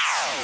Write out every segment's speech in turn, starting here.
Yeah.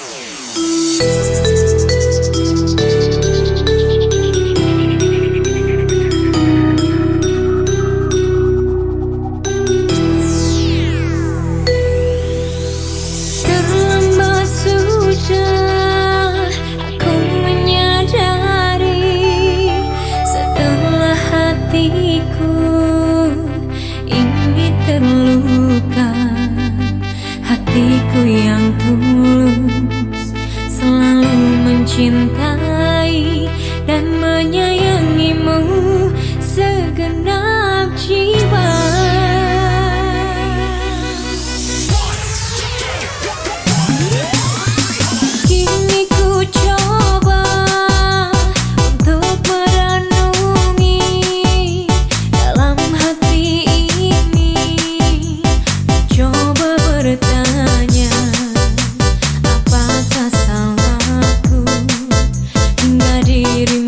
பேரின்